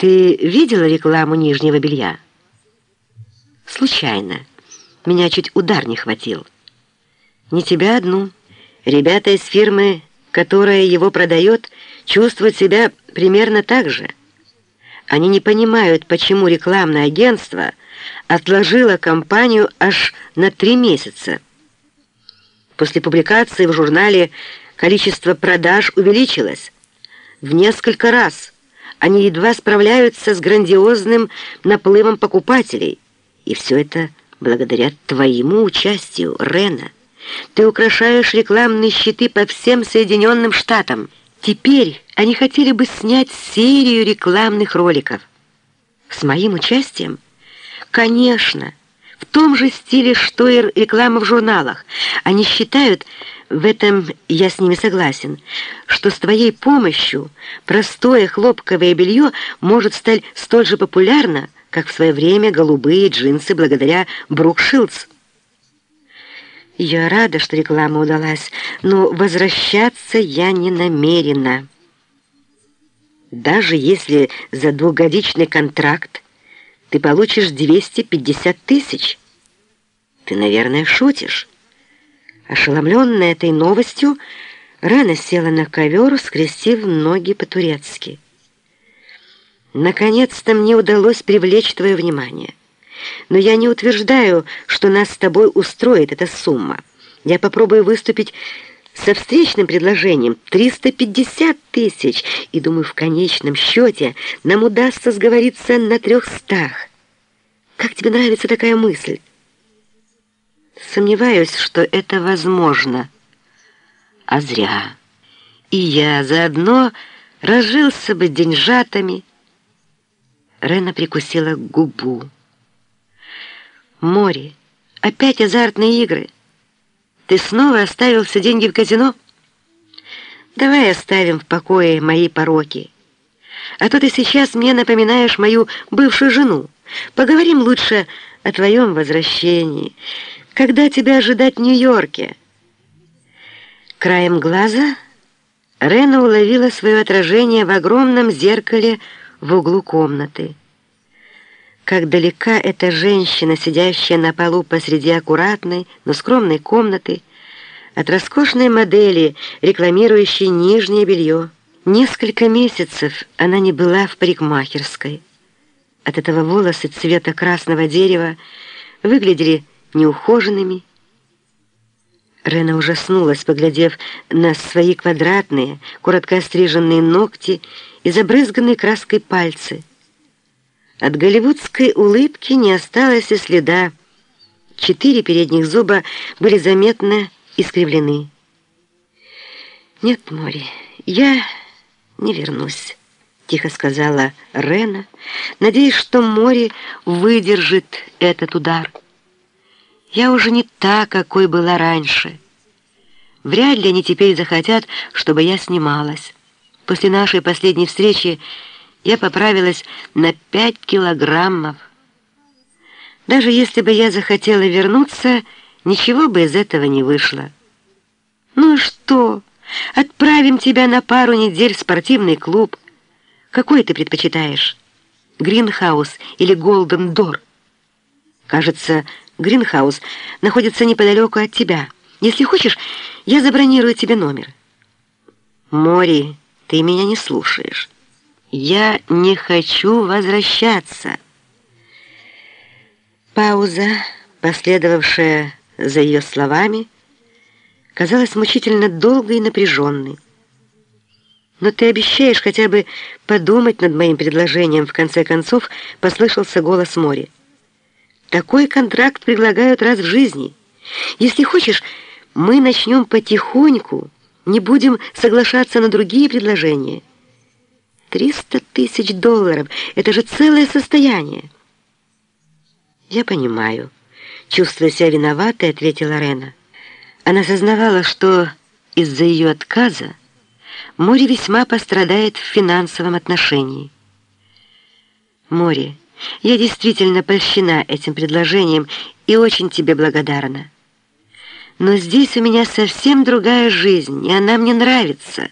Ты видела рекламу нижнего белья? Случайно. Меня чуть удар не хватил. Не тебя одну. Ребята из фирмы, которая его продает, чувствуют себя примерно так же. Они не понимают, почему рекламное агентство отложило кампанию аж на три месяца. После публикации в журнале количество продаж увеличилось в несколько раз – они едва справляются с грандиозным наплывом покупателей. И все это благодаря твоему участию, Рена. Ты украшаешь рекламные щиты по всем Соединенным Штатам. Теперь они хотели бы снять серию рекламных роликов. С моим участием? Конечно. В том же стиле, что и реклама в журналах. Они считают, в этом я с ними согласен, что с твоей помощью простое хлопковое белье может стать столь же популярно, как в свое время голубые джинсы благодаря Брук Шилдс. Я рада, что реклама удалась, но возвращаться я не намерена. Даже если за двухгодичный контракт ты получишь 250 тысяч, ты, наверное, шутишь. Ошеломленная этой новостью, Рена села на ковер, скрестив ноги по-турецки. «Наконец-то мне удалось привлечь твое внимание. Но я не утверждаю, что нас с тобой устроит эта сумма. Я попробую выступить со встречным предложением 350 тысяч, и, думаю, в конечном счете нам удастся сговориться на трехстах. Как тебе нравится такая мысль?» Сомневаюсь, что это возможно. А зря. И я заодно разжился бы деньжатами. Рена прикусила губу. Море, опять азартные игры. Ты снова оставил все деньги в казино? Давай оставим в покое мои пороки. А то ты сейчас мне напоминаешь мою бывшую жену. Поговорим лучше о твоем возвращении. Когда тебя ожидать в Нью-Йорке?» Краем глаза Рена уловила свое отражение в огромном зеркале в углу комнаты. Как далека эта женщина, сидящая на полу посреди аккуратной, но скромной комнаты, от роскошной модели, рекламирующей нижнее белье. Несколько месяцев она не была в парикмахерской. От этого волосы цвета красного дерева выглядели неухоженными. Рена ужаснулась, поглядев на свои квадратные, коротко остриженные ногти и забрызганные краской пальцы. От голливудской улыбки не осталось и следа. Четыре передних зуба были заметно искривлены. «Нет, Мори, я не вернусь», — тихо сказала Рена, надеясь, что Мори выдержит этот удар. Я уже не та, какой была раньше. Вряд ли они теперь захотят, чтобы я снималась. После нашей последней встречи я поправилась на пять килограммов. Даже если бы я захотела вернуться, ничего бы из этого не вышло. Ну и что? Отправим тебя на пару недель в спортивный клуб. Какой ты предпочитаешь? Гринхаус или Голден Дор? Кажется, Гринхаус находится неподалеку от тебя. Если хочешь, я забронирую тебе номер». «Мори, ты меня не слушаешь. Я не хочу возвращаться». Пауза, последовавшая за ее словами, казалась мучительно долгой и напряженной. «Но ты обещаешь хотя бы подумать над моим предложением?» В конце концов послышался голос Мори. Такой контракт предлагают раз в жизни. Если хочешь, мы начнем потихоньку, не будем соглашаться на другие предложения. Триста тысяч долларов — это же целое состояние. Я понимаю. Чувствуя себя виноватой, ответила Рена. Она сознавала, что из-за ее отказа море весьма пострадает в финансовом отношении. Море, я действительно польщена этим предложением и очень тебе благодарна. Но здесь у меня совсем другая жизнь, и она мне нравится».